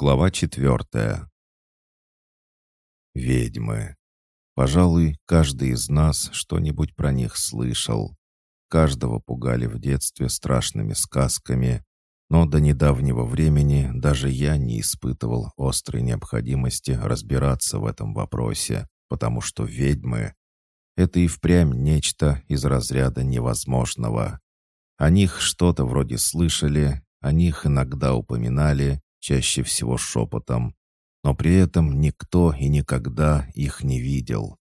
Глава четвертая. Ведьмы. Пожалуй, каждый из нас что-нибудь про них слышал. Каждого пугали в детстве страшными сказками, но до недавнего времени даже я не испытывал острой необходимости разбираться в этом вопросе, потому что ведьмы — это и впрямь нечто из разряда невозможного. О них что-то вроде слышали, о них иногда упоминали, чаще всего шепотом, но при этом никто и никогда их не видел.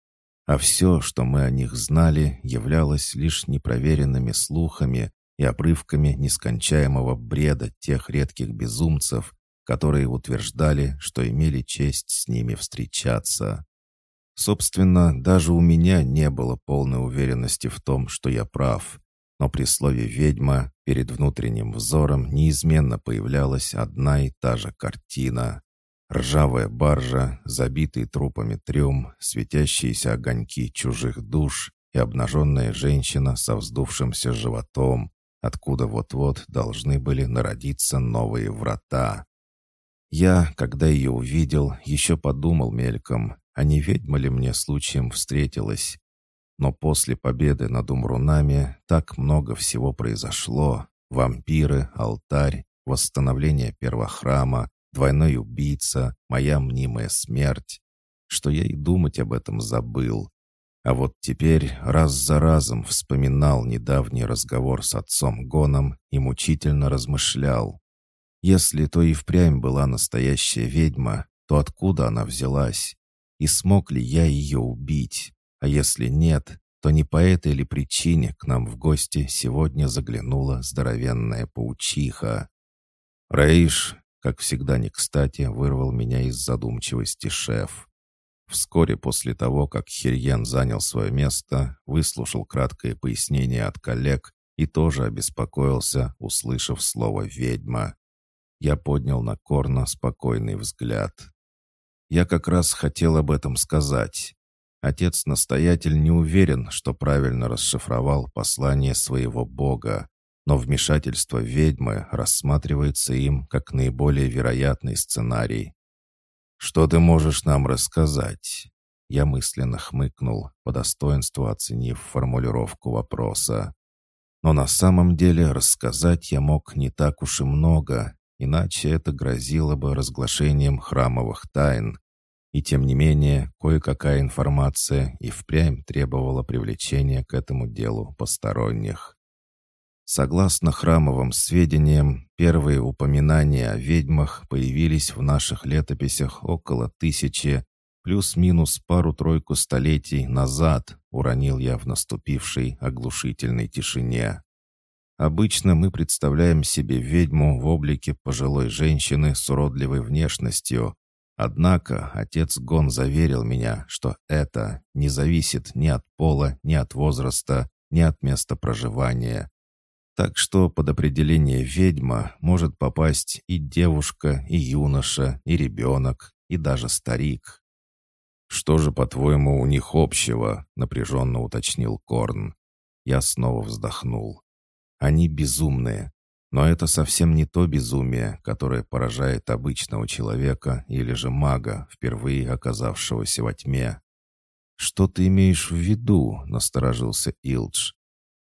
А все, что мы о них знали, являлось лишь непроверенными слухами и обрывками нескончаемого бреда тех редких безумцев, которые утверждали, что имели честь с ними встречаться. Собственно, даже у меня не было полной уверенности в том, что я прав, но при слове «ведьма» перед внутренним взором неизменно появлялась одна и та же картина. Ржавая баржа, забитый трупами трюм, светящиеся огоньки чужих душ и обнаженная женщина со вздувшимся животом, откуда вот-вот должны были народиться новые врата. Я, когда ее увидел, еще подумал мельком, а не ведьма ли мне случаем встретилась, но после победы над умрунами так много всего произошло. Вампиры, алтарь, восстановление первого храма, двойной убийца, моя мнимая смерть, что я и думать об этом забыл. А вот теперь раз за разом вспоминал недавний разговор с отцом Гоном и мучительно размышлял. Если то и впрямь была настоящая ведьма, то откуда она взялась? И смог ли я ее убить? А если нет, то не по этой ли причине к нам в гости сегодня заглянула здоровенная паучиха. Рейш, как всегда не кстати, вырвал меня из задумчивости шеф. Вскоре после того, как Хирьен занял свое место, выслушал краткое пояснение от коллег и тоже обеспокоился, услышав слово «ведьма». Я поднял на Корна спокойный взгляд. Я как раз хотел об этом сказать. Отец-настоятель не уверен, что правильно расшифровал послание своего бога, но вмешательство ведьмы рассматривается им как наиболее вероятный сценарий. «Что ты можешь нам рассказать?» Я мысленно хмыкнул, по достоинству оценив формулировку вопроса. Но на самом деле рассказать я мог не так уж и много, иначе это грозило бы разглашением храмовых тайн, и тем не менее, кое-какая информация и впрямь требовала привлечения к этому делу посторонних. Согласно храмовым сведениям, первые упоминания о ведьмах появились в наших летописях около тысячи, плюс-минус пару-тройку столетий назад, уронил я в наступившей оглушительной тишине. Обычно мы представляем себе ведьму в облике пожилой женщины с уродливой внешностью, Однако отец Гон заверил меня, что это не зависит ни от пола, ни от возраста, ни от места проживания. Так что под определение «ведьма» может попасть и девушка, и юноша, и ребенок, и даже старик. «Что же, по-твоему, у них общего?» — напряженно уточнил Корн. Я снова вздохнул. «Они безумные, но это совсем не то безумие, которое поражает обычного человека или же мага, впервые оказавшегося во тьме. «Что ты имеешь в виду?» — насторожился Илдж.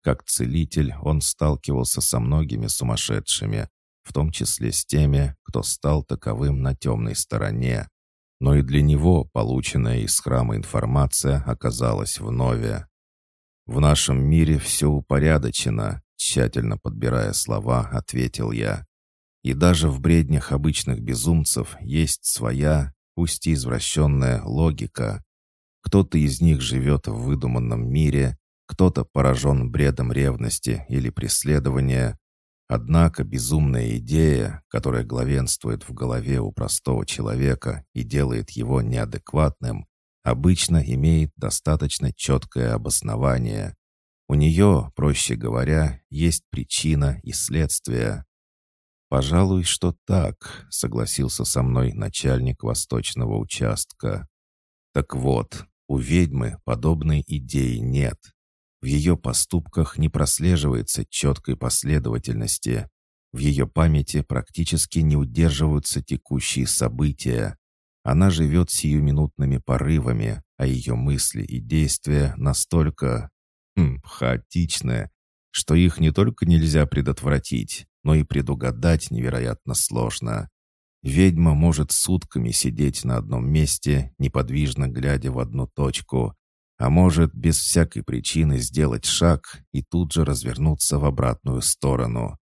Как целитель он сталкивался со многими сумасшедшими, в том числе с теми, кто стал таковым на темной стороне. Но и для него полученная из храма информация оказалась в нове. В нашем мире все упорядочено, Тщательно подбирая слова, ответил я. И даже в бреднях обычных безумцев есть своя, пусть и извращенная, логика. Кто-то из них живет в выдуманном мире, кто-то поражен бредом ревности или преследования. Однако безумная идея, которая главенствует в голове у простого человека и делает его неадекватным, обычно имеет достаточно четкое обоснование. У нее, проще говоря, есть причина и следствие. «Пожалуй, что так», — согласился со мной начальник восточного участка. «Так вот, у ведьмы подобной идеи нет. В ее поступках не прослеживается четкой последовательности. В ее памяти практически не удерживаются текущие события. Она живет сиюминутными порывами, а ее мысли и действия настолько хм, хаотичны, что их не только нельзя предотвратить, но и предугадать невероятно сложно. Ведьма может сутками сидеть на одном месте, неподвижно глядя в одну точку, а может без всякой причины сделать шаг и тут же развернуться в обратную сторону.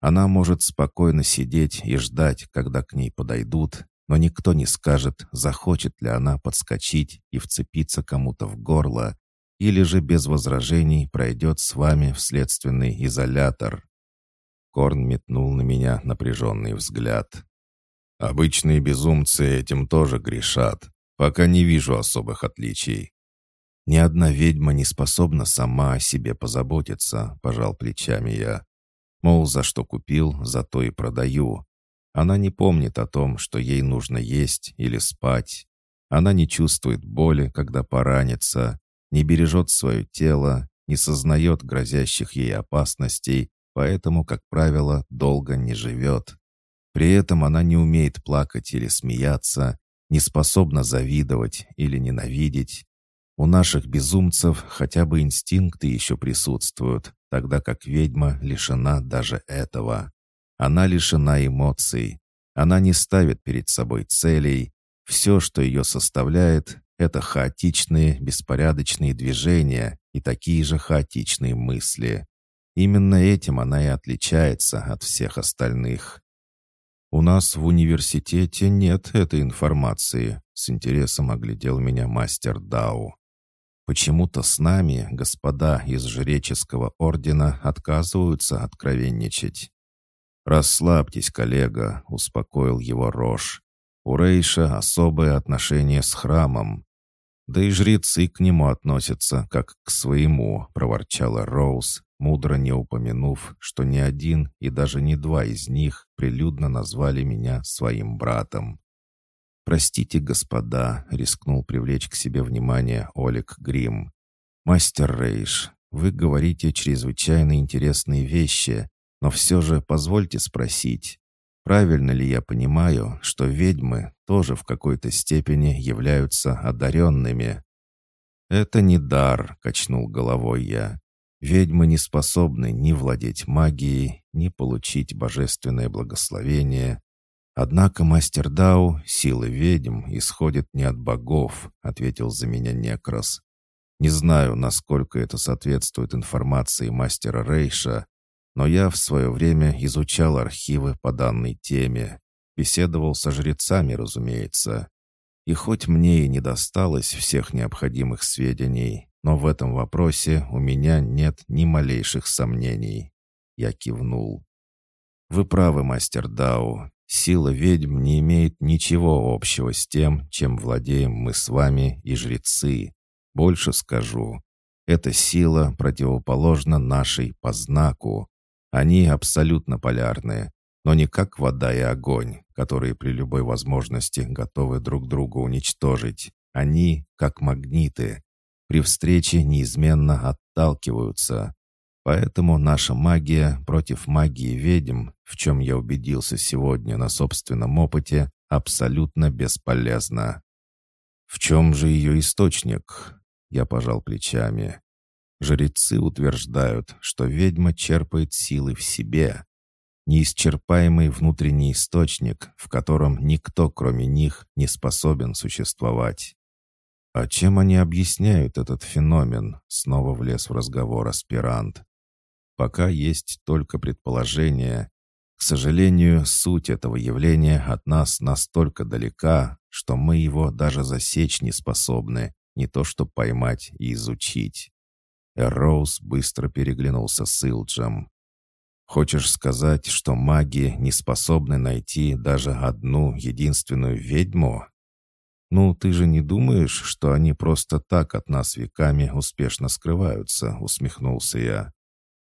Она может спокойно сидеть и ждать, когда к ней подойдут, но никто не скажет, захочет ли она подскочить и вцепиться кому-то в горло, или же без возражений пройдет с вами в следственный изолятор. Корн метнул на меня напряженный взгляд. «Обычные безумцы этим тоже грешат, пока не вижу особых отличий». «Ни одна ведьма не способна сама о себе позаботиться», — пожал плечами я. Мол, за что купил, за то и продаю. Она не помнит о том, что ей нужно есть или спать. Она не чувствует боли, когда поранится, не бережет свое тело, не сознает грозящих ей опасностей, поэтому, как правило, долго не живет. При этом она не умеет плакать или смеяться, не способна завидовать или ненавидеть. У наших безумцев хотя бы инстинкты еще присутствуют, тогда как ведьма лишена даже этого. Она лишена эмоций. Она не ставит перед собой целей. Все, что ее составляет, это хаотичные, беспорядочные движения и такие же хаотичные мысли. Именно этим она и отличается от всех остальных. «У нас в университете нет этой информации», — с интересом оглядел меня мастер Дау. Почему-то с нами господа из жреческого ордена отказываются откровенничать. «Расслабьтесь, коллега», — успокоил его Рош. «У Рейша особое отношение с храмом. Да и жрецы к нему относятся, как к своему», — проворчала Роуз, мудро не упомянув, что ни один и даже не два из них прилюдно назвали меня своим братом. «Простите, господа», — рискнул привлечь к себе внимание Олег Грим. «Мастер Рейш, вы говорите чрезвычайно интересные вещи, но все же позвольте спросить, правильно ли я понимаю, что ведьмы тоже в какой-то степени являются одаренными?» «Это не дар», — качнул головой я. «Ведьмы не способны ни владеть магией, ни получить божественное благословение, «Однако, мастер Дау, силы ведьм исходят не от богов», — ответил за меня Некрос. «Не знаю, насколько это соответствует информации мастера Рейша, но я в свое время изучал архивы по данной теме, беседовал со жрецами, разумеется. И хоть мне и не досталось всех необходимых сведений, но в этом вопросе у меня нет ни малейших сомнений». Я кивнул. «Вы правы, мастер Дау. Сила ведьм не имеет ничего общего с тем, чем владеем мы с вами и жрецы. Больше скажу. Эта сила противоположна нашей по знаку. Они абсолютно полярные, но не как вода и огонь, которые при любой возможности готовы друг друга уничтожить. Они как магниты. При встрече неизменно отталкиваются. Поэтому наша магия против магии ведьм, в чем я убедился сегодня на собственном опыте, абсолютно бесполезна. В чем же ее источник? Я пожал плечами. Жрецы утверждают, что ведьма черпает силы в себе. Неисчерпаемый внутренний источник, в котором никто, кроме них, не способен существовать. «А чем они объясняют этот феномен?» — снова влез в разговор аспирант. Пока есть только предположения. К сожалению, суть этого явления от нас настолько далека, что мы его даже засечь не способны, не то что поймать и изучить. Эроуз быстро переглянулся с Илджем. «Хочешь сказать, что маги не способны найти даже одну единственную ведьму?» «Ну, ты же не думаешь, что они просто так от нас веками успешно скрываются?» — усмехнулся я.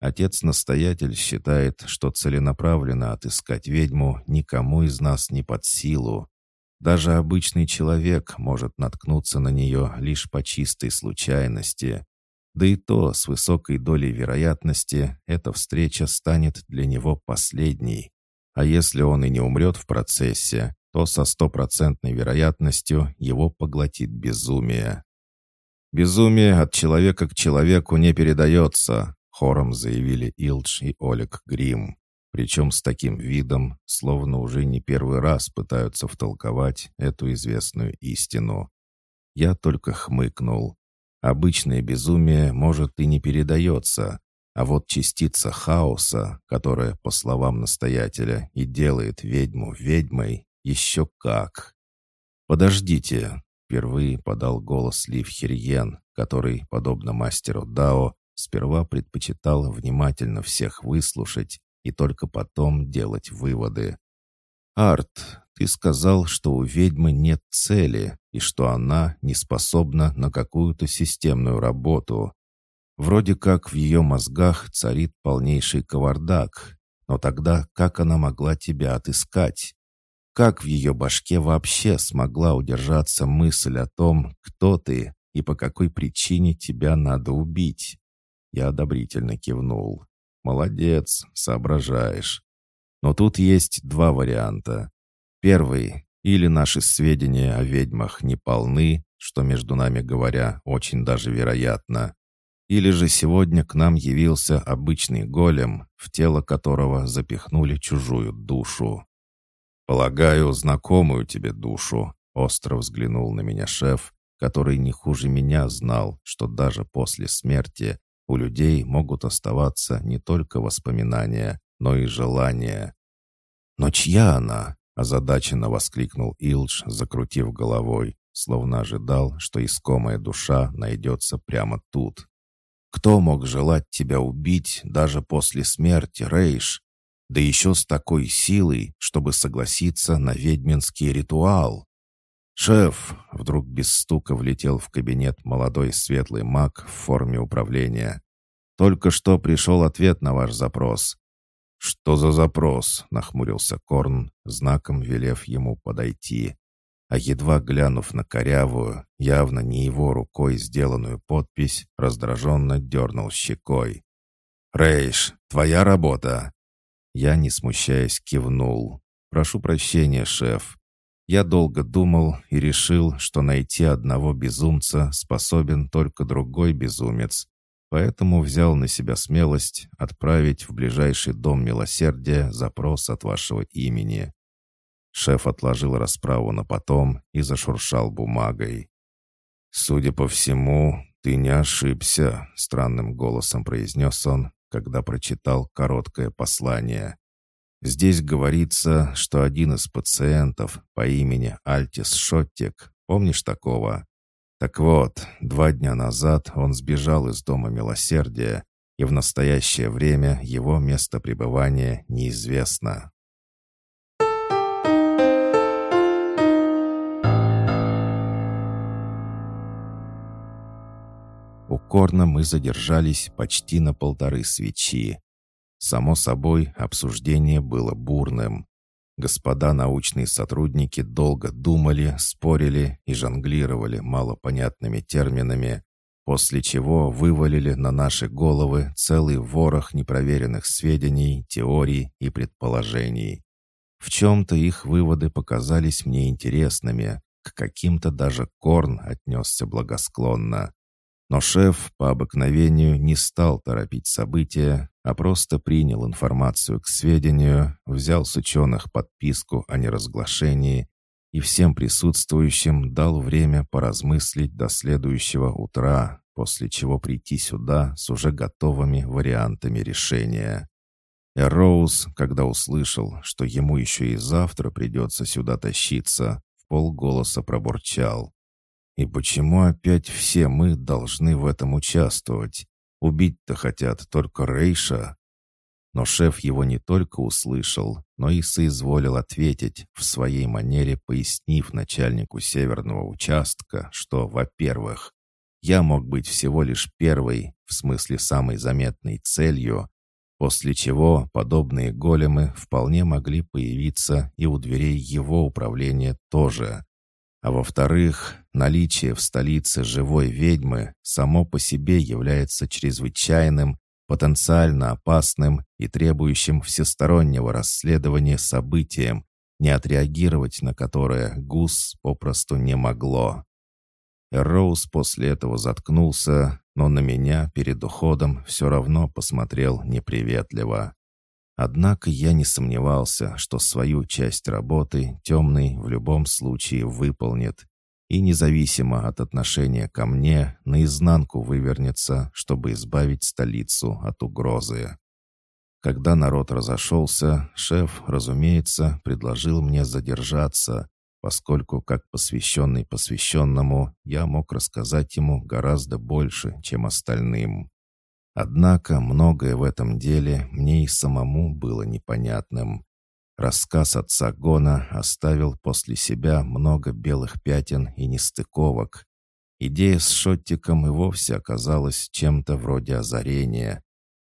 Отец-настоятель считает, что целенаправленно отыскать ведьму никому из нас не под силу. Даже обычный человек может наткнуться на нее лишь по чистой случайности. Да и то с высокой долей вероятности эта встреча станет для него последней. А если он и не умрет в процессе, то со стопроцентной вероятностью его поглотит безумие. «Безумие от человека к человеку не передается», — хором заявили Илдж и Олег Грим. Причем с таким видом, словно уже не первый раз пытаются втолковать эту известную истину. Я только хмыкнул. Обычное безумие, может, и не передается, а вот частица хаоса, которая, по словам настоятеля, и делает ведьму ведьмой, еще как. «Подождите», — впервые подал голос Лив Хирьен, который, подобно мастеру Дао, сперва предпочитал внимательно всех выслушать и только потом делать выводы. «Арт, ты сказал, что у ведьмы нет цели и что она не способна на какую-то системную работу. Вроде как в ее мозгах царит полнейший кавардак. Но тогда как она могла тебя отыскать? Как в ее башке вообще смогла удержаться мысль о том, кто ты и по какой причине тебя надо убить?» Я одобрительно кивнул. «Молодец, соображаешь. Но тут есть два варианта. Первый. Или наши сведения о ведьмах не полны, что, между нами говоря, очень даже вероятно. Или же сегодня к нам явился обычный голем, в тело которого запихнули чужую душу. «Полагаю, знакомую тебе душу», — остро взглянул на меня шеф, который не хуже меня знал, что даже после смерти у людей могут оставаться не только воспоминания, но и желания. «Но чья она?» — озадаченно воскликнул Илдж, закрутив головой, словно ожидал, что искомая душа найдется прямо тут. «Кто мог желать тебя убить даже после смерти, Рейш? Да еще с такой силой, чтобы согласиться на ведьминский ритуал?» «Шеф!» — вдруг без стука влетел в кабинет молодой светлый маг в форме управления. «Только что пришел ответ на ваш запрос». «Что за запрос?» — нахмурился Корн, знаком велев ему подойти. А едва глянув на корявую, явно не его рукой сделанную подпись, раздраженно дернул щекой. «Рейш, твоя работа!» Я, не смущаясь, кивнул. «Прошу прощения, шеф. Я долго думал и решил, что найти одного безумца способен только другой безумец, поэтому взял на себя смелость отправить в ближайший дом милосердия запрос от вашего имени». Шеф отложил расправу на потом и зашуршал бумагой. «Судя по всему, ты не ошибся», — странным голосом произнес он, когда прочитал короткое послание. Здесь говорится, что один из пациентов по имени Альтис Шоттик, помнишь такого? Так вот, два дня назад он сбежал из Дома Милосердия, и в настоящее время его место пребывания неизвестно. У Корна мы задержались почти на полторы свечи. Само собой, обсуждение было бурным. Господа научные сотрудники долго думали, спорили и жонглировали малопонятными терминами, после чего вывалили на наши головы целый ворох непроверенных сведений, теорий и предположений. В чем-то их выводы показались мне интересными, к каким-то даже Корн отнесся благосклонно. Но шеф по обыкновению не стал торопить события, а просто принял информацию к сведению, взял с ученых подписку о неразглашении и всем присутствующим дал время поразмыслить до следующего утра, после чего прийти сюда с уже готовыми вариантами решения. Эроуз, когда услышал, что ему еще и завтра придется сюда тащиться, в полголоса пробурчал. И почему опять все мы должны в этом участвовать? Убить-то хотят только Рейша. Но шеф его не только услышал, но и соизволил ответить, в своей манере пояснив начальнику северного участка, что, во-первых, я мог быть всего лишь первой, в смысле самой заметной целью, после чего подобные големы вполне могли появиться и у дверей его управления тоже. А во-вторых, наличие в столице живой ведьмы само по себе является чрезвычайным, потенциально опасным и требующим всестороннего расследования событием, не отреагировать на которое Гус попросту не могло. Роуз после этого заткнулся, но на меня перед уходом все равно посмотрел неприветливо. Однако я не сомневался, что свою часть работы темный в любом случае выполнит и независимо от отношения ко мне наизнанку вывернется, чтобы избавить столицу от угрозы. Когда народ разошелся, шеф, разумеется, предложил мне задержаться, поскольку, как посвященный посвященному, я мог рассказать ему гораздо больше, чем остальным. Однако многое в этом деле мне и самому было непонятным. Рассказ отца Гона оставил после себя много белых пятен и нестыковок. Идея с Шоттиком и вовсе оказалась чем-то вроде озарения.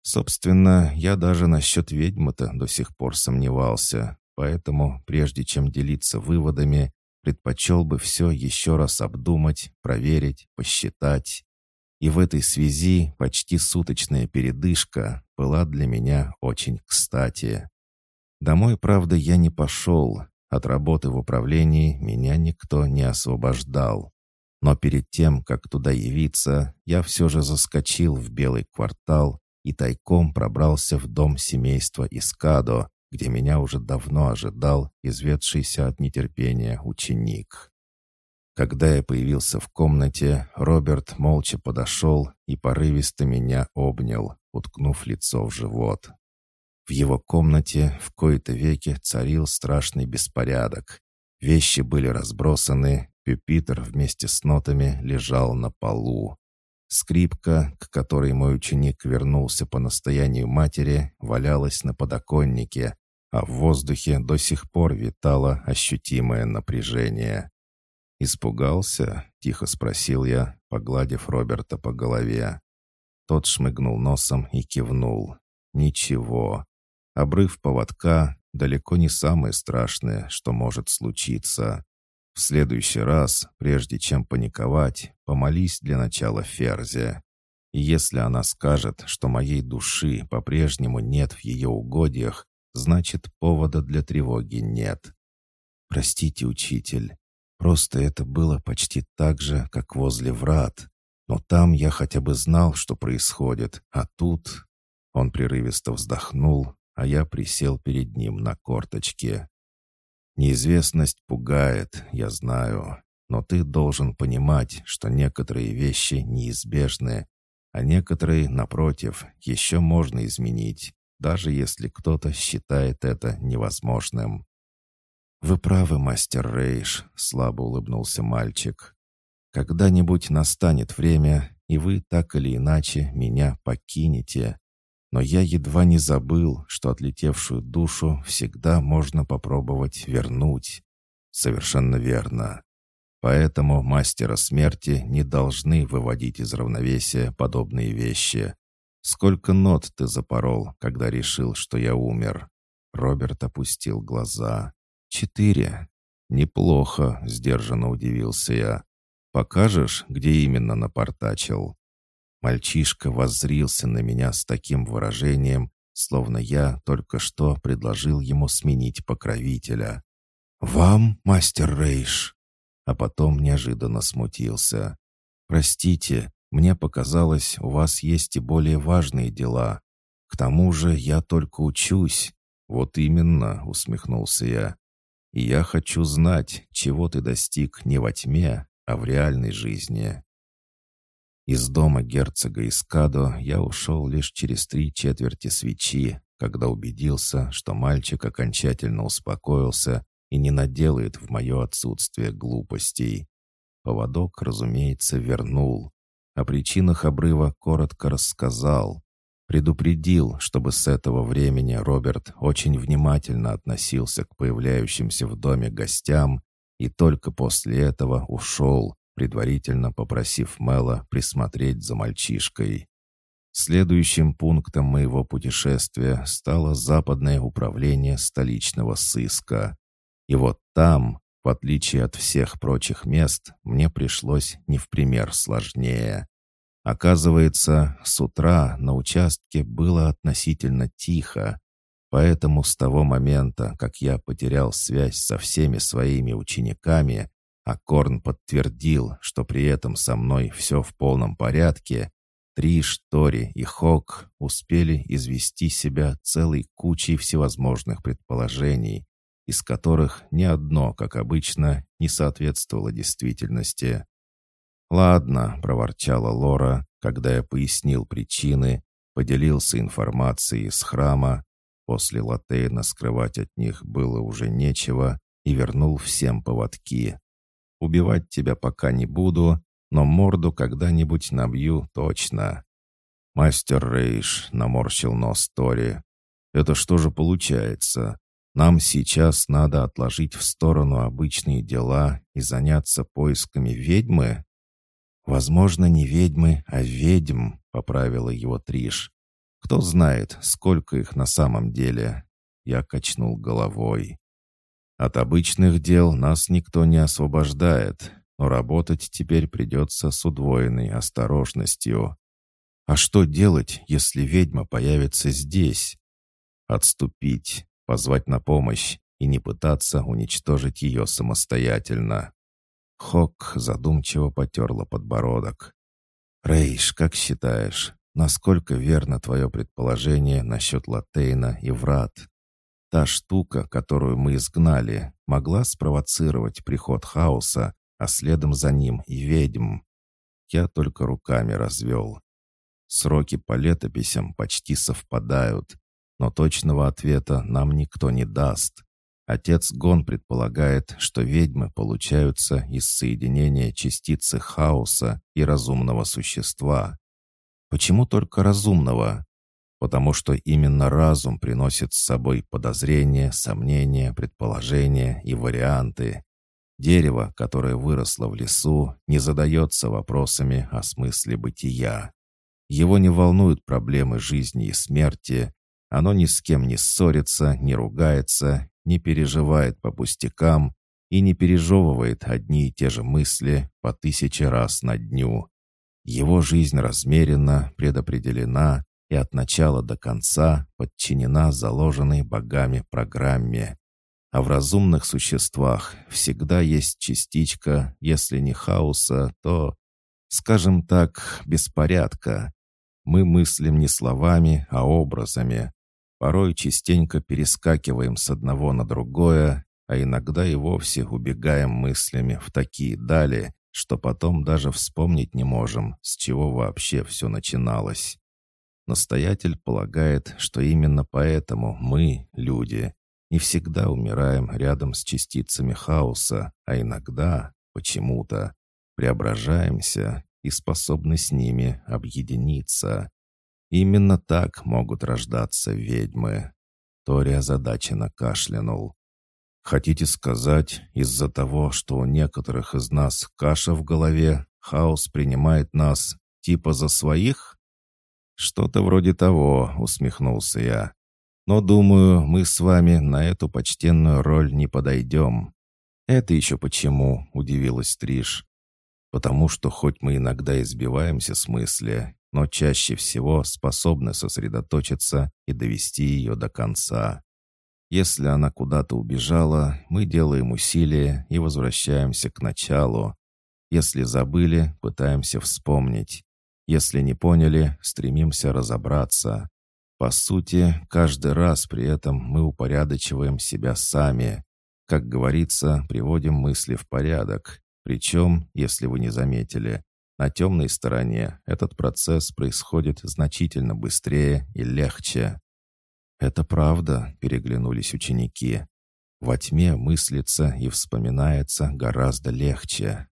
Собственно, я даже насчет ведьмы-то до сих пор сомневался, поэтому, прежде чем делиться выводами, предпочел бы все еще раз обдумать, проверить, посчитать. И в этой связи почти суточная передышка была для меня очень кстати. Домой, правда, я не пошел. От работы в управлении меня никто не освобождал. Но перед тем, как туда явиться, я все же заскочил в Белый квартал и тайком пробрался в дом семейства Искадо, где меня уже давно ожидал изведшийся от нетерпения ученик. Когда я появился в комнате, Роберт молча подошел и порывисто меня обнял, уткнув лицо в живот. В его комнате в кои-то веки царил страшный беспорядок. Вещи были разбросаны, пюпитр вместе с нотами лежал на полу. Скрипка, к которой мой ученик вернулся по настоянию матери, валялась на подоконнике, а в воздухе до сих пор витало ощутимое напряжение. «Испугался?» — тихо спросил я, погладив Роберта по голове. Тот шмыгнул носом и кивнул. «Ничего. Обрыв поводка — далеко не самое страшное, что может случиться. В следующий раз, прежде чем паниковать, помолись для начала Ферзе. И если она скажет, что моей души по-прежнему нет в ее угодьях, значит, повода для тревоги нет. Простите, учитель, Просто это было почти так же, как возле врат. Но там я хотя бы знал, что происходит, а тут... Он прерывисто вздохнул, а я присел перед ним на корточке. Неизвестность пугает, я знаю, но ты должен понимать, что некоторые вещи неизбежны, а некоторые, напротив, еще можно изменить, даже если кто-то считает это невозможным. «Вы правы, мастер Рейш», — слабо улыбнулся мальчик. «Когда-нибудь настанет время, и вы так или иначе меня покинете. Но я едва не забыл, что отлетевшую душу всегда можно попробовать вернуть. Совершенно верно. Поэтому мастера смерти не должны выводить из равновесия подобные вещи. Сколько нот ты запорол, когда решил, что я умер?» Роберт опустил глаза. «Четыре». «Неплохо», — сдержанно удивился я. «Покажешь, где именно напортачил?» Мальчишка воззрился на меня с таким выражением, словно я только что предложил ему сменить покровителя. «Вам, мастер Рейш?» А потом неожиданно смутился. «Простите, мне показалось, у вас есть и более важные дела. К тому же я только учусь». «Вот именно», — усмехнулся я. Я хочу знать, чего ты достиг не во тьме, а в реальной жизни. Из дома герцога Искадо я ушел лишь через три четверти свечи, когда убедился, что мальчик окончательно успокоился и не наделает в мое отсутствие глупостей. Поводок, разумеется, вернул. О причинах обрыва коротко рассказал, Предупредил, чтобы с этого времени Роберт очень внимательно относился к появляющимся в доме гостям и только после этого ушел, предварительно попросив Мэла присмотреть за мальчишкой. Следующим пунктом моего путешествия стало западное управление столичного сыска. И вот там, в отличие от всех прочих мест, мне пришлось не в пример сложнее. Оказывается, с утра на участке было относительно тихо, поэтому с того момента, как я потерял связь со всеми своими учениками, а Корн подтвердил, что при этом со мной все в полном порядке, Триш, Тори и Хок успели извести себя целой кучей всевозможных предположений, из которых ни одно, как обычно, не соответствовало действительности. «Ладно», — проворчала Лора, когда я пояснил причины, поделился информацией с храма, после Латейна скрывать от них было уже нечего, и вернул всем поводки. «Убивать тебя пока не буду, но морду когда-нибудь набью точно». «Мастер Рейш», — наморщил нос Тори, — «это что же получается? Нам сейчас надо отложить в сторону обычные дела и заняться поисками ведьмы?» «Возможно, не ведьмы, а ведьм», — поправила его Триш. «Кто знает, сколько их на самом деле?» Я качнул головой. «От обычных дел нас никто не освобождает, но работать теперь придется с удвоенной осторожностью. А что делать, если ведьма появится здесь? Отступить, позвать на помощь и не пытаться уничтожить ее самостоятельно. Хок задумчиво потерла подбородок. «Рейш, как считаешь, насколько верно твое предположение насчет Латейна и врат? Та штука, которую мы изгнали, могла спровоцировать приход хаоса, а следом за ним и ведьм. Я только руками развел. Сроки по летописям почти совпадают, но точного ответа нам никто не даст. Отец Гон предполагает, что ведьмы получаются из соединения частицы хаоса и разумного существа. Почему только разумного? Потому что именно разум приносит с собой подозрения, сомнения, предположения и варианты. Дерево, которое выросло в лесу, не задается вопросами о смысле бытия. Его не волнуют проблемы жизни и смерти, оно ни с кем не ссорится, не ругается не переживает по пустякам и не пережевывает одни и те же мысли по тысяче раз на дню. Его жизнь размерена, предопределена и от начала до конца подчинена заложенной богами программе. А в разумных существах всегда есть частичка, если не хаоса, то, скажем так, беспорядка. Мы мыслим не словами, а образами, Порой частенько перескакиваем с одного на другое, а иногда и вовсе убегаем мыслями в такие дали, что потом даже вспомнить не можем, с чего вообще все начиналось. Настоятель полагает, что именно поэтому мы, люди, не всегда умираем рядом с частицами хаоса, а иногда, почему-то, преображаемся и способны с ними объединиться. Именно так могут рождаться ведьмы. Тори озадаченно кашлянул. «Хотите сказать, из-за того, что у некоторых из нас каша в голове, хаос принимает нас типа за своих?» «Что-то вроде того», — усмехнулся я. «Но, думаю, мы с вами на эту почтенную роль не подойдем». «Это еще почему?» — удивилась Триш. «Потому что хоть мы иногда избиваемся с мысли, но чаще всего способны сосредоточиться и довести ее до конца. Если она куда-то убежала, мы делаем усилия и возвращаемся к началу. Если забыли, пытаемся вспомнить. Если не поняли, стремимся разобраться. По сути, каждый раз при этом мы упорядочиваем себя сами. Как говорится, приводим мысли в порядок. Причем, если вы не заметили, на темной стороне этот процесс происходит значительно быстрее и легче. «Это правда», — переглянулись ученики. «Во тьме мыслится и вспоминается гораздо легче».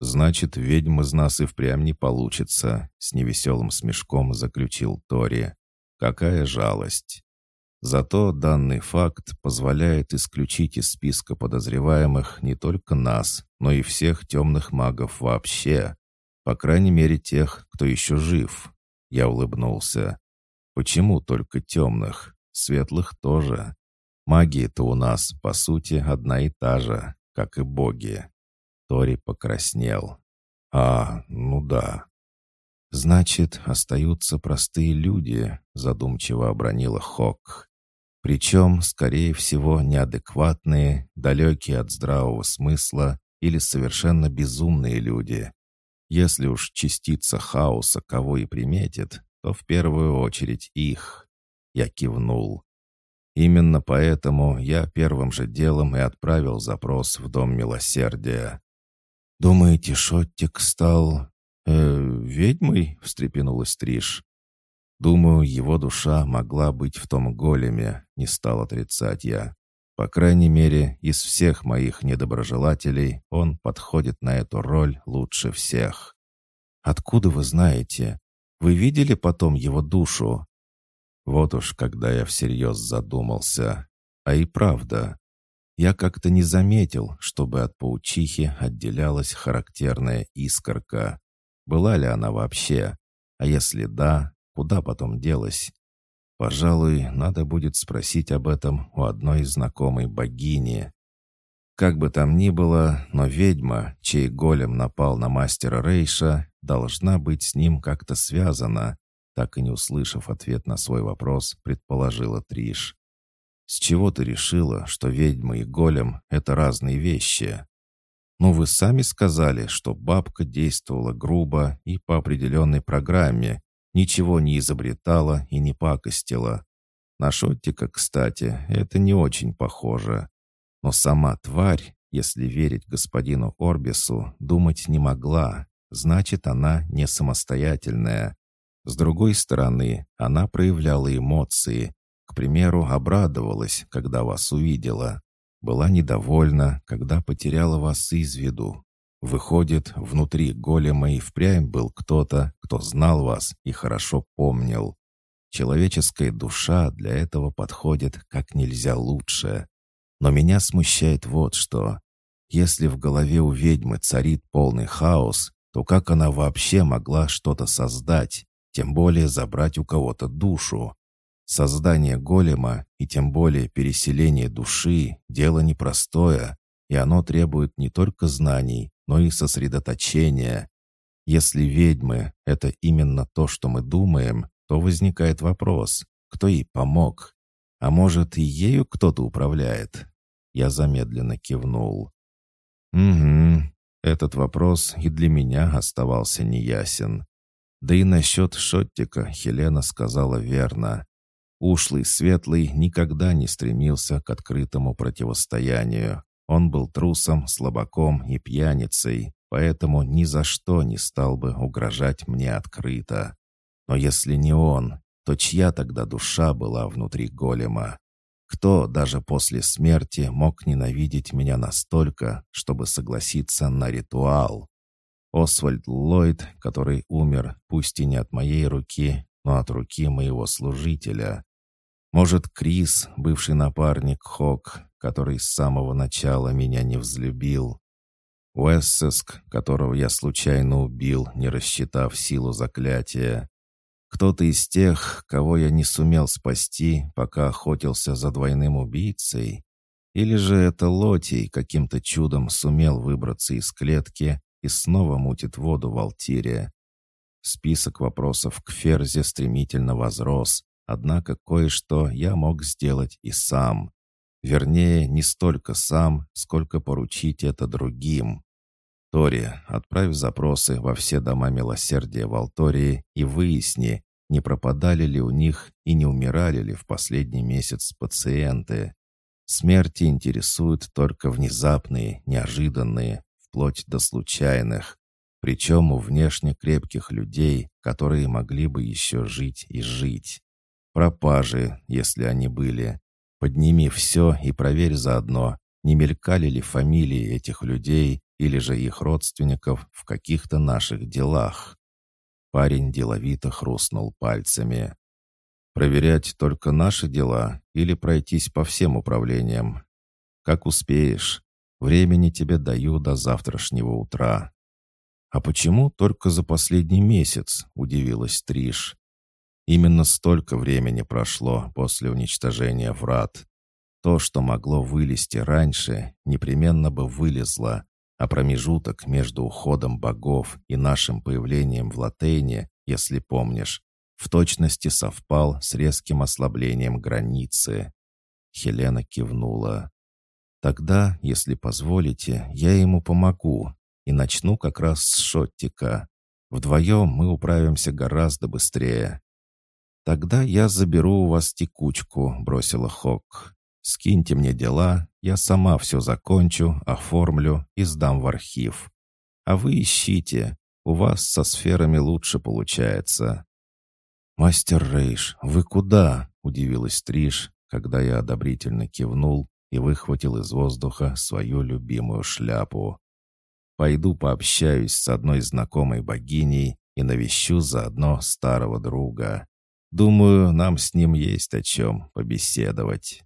«Значит, ведьм из нас и впрямь не получится», — с невеселым смешком заключил Тори. «Какая жалость!» Зато данный факт позволяет исключить из списка подозреваемых не только нас, но и всех темных магов вообще. По крайней мере, тех, кто еще жив. Я улыбнулся. Почему только темных? Светлых тоже. Магия-то у нас, по сути, одна и та же. как и боги. Тори покраснел. «А, ну да». «Значит, остаются простые люди», — задумчиво обронила Хок. «Причем, скорее всего, неадекватные, далекие от здравого смысла или совершенно безумные люди. Если уж частица хаоса кого и приметит, то в первую очередь их». Я кивнул. Именно поэтому я первым же делом и отправил запрос в Дом Милосердия. «Думаете, Шоттик стал... Э, ведьмой?» — встрепенулась Триш. «Думаю, его душа могла быть в том големе», — не стал отрицать я. «По крайней мере, из всех моих недоброжелателей он подходит на эту роль лучше всех». «Откуда вы знаете? Вы видели потом его душу?» Вот уж когда я всерьез задумался. А и правда, я как-то не заметил, чтобы от паучихи отделялась характерная искорка. Была ли она вообще? А если да, куда потом делась? Пожалуй, надо будет спросить об этом у одной знакомой богини. Как бы там ни было, но ведьма, чей голем напал на мастера Рейша, должна быть с ним как-то связана, так и не услышав ответ на свой вопрос, предположила Триш. «С чего ты решила, что ведьма и голем — это разные вещи?» «Ну, вы сами сказали, что бабка действовала грубо и по определенной программе, ничего не изобретала и не пакостила. На Шоттика, кстати, это не очень похоже. Но сама тварь, если верить господину Орбису, думать не могла. Значит, она не самостоятельная. С другой стороны, она проявляла эмоции. К примеру, обрадовалась, когда вас увидела. Была недовольна, когда потеряла вас из виду. Выходит, внутри голема и впрямь был кто-то, кто знал вас и хорошо помнил. Человеческая душа для этого подходит как нельзя лучше. Но меня смущает вот что. Если в голове у ведьмы царит полный хаос, то как она вообще могла что-то создать? тем более забрать у кого-то душу. Создание голема и тем более переселение души – дело непростое, и оно требует не только знаний, но и сосредоточения. Если ведьмы – это именно то, что мы думаем, то возникает вопрос, кто ей помог? А может, и ею кто-то управляет? Я замедленно кивнул. «Угу, этот вопрос и для меня оставался неясен. Да и насчет Шоттика Хелена сказала верно. Ушлый Светлый никогда не стремился к открытому противостоянию. Он был трусом, слабаком и пьяницей, поэтому ни за что не стал бы угрожать мне открыто. Но если не он, то чья тогда душа была внутри голема? Кто даже после смерти мог ненавидеть меня настолько, чтобы согласиться на ритуал? Освальд Ллойд, который умер, пусть и не от моей руки, но от руки моего служителя. Может, Крис, бывший напарник Хок, который с самого начала меня не взлюбил. Уэссеск, которого я случайно убил, не рассчитав силу заклятия. Кто-то из тех, кого я не сумел спасти, пока охотился за двойным убийцей. Или же это Лотий каким-то чудом сумел выбраться из клетки и снова мутит воду в Алтире. Список вопросов к Ферзе стремительно возрос, однако кое-что я мог сделать и сам. Вернее, не столько сам, сколько поручить это другим. Тори, отправь запросы во все дома милосердия в Алтории и выясни, не пропадали ли у них и не умирали ли в последний месяц пациенты. Смерти интересуют только внезапные, неожиданные, вплоть до случайных, причем у внешне крепких людей, которые могли бы еще жить и жить. Пропажи, если они были. Подними все и проверь заодно, не мелькали ли фамилии этих людей или же их родственников в каких-то наших делах. Парень деловито хрустнул пальцами. «Проверять только наши дела или пройтись по всем управлениям? Как успеешь. Времени тебе даю до завтрашнего утра». «А почему только за последний месяц?» — удивилась Триш. «Именно столько времени прошло после уничтожения врат. То, что могло вылезти раньше, непременно бы вылезло, а промежуток между уходом богов и нашим появлением в Латейне, если помнишь, в точности совпал с резким ослаблением границы. Хелена кивнула. «Тогда, если позволите, я ему помогу и начну как раз с Шоттика. Вдвоем мы управимся гораздо быстрее». «Тогда я заберу у вас текучку», — бросила Хок. «Скиньте мне дела, я сама все закончу, оформлю и сдам в архив. А вы ищите, у вас со сферами лучше получается». «Мастер Рейш, вы куда?» — удивилась Триш, когда я одобрительно кивнул и выхватил из воздуха свою любимую шляпу. «Пойду пообщаюсь с одной знакомой богиней и навещу заодно старого друга. Думаю, нам с ним есть о чем побеседовать».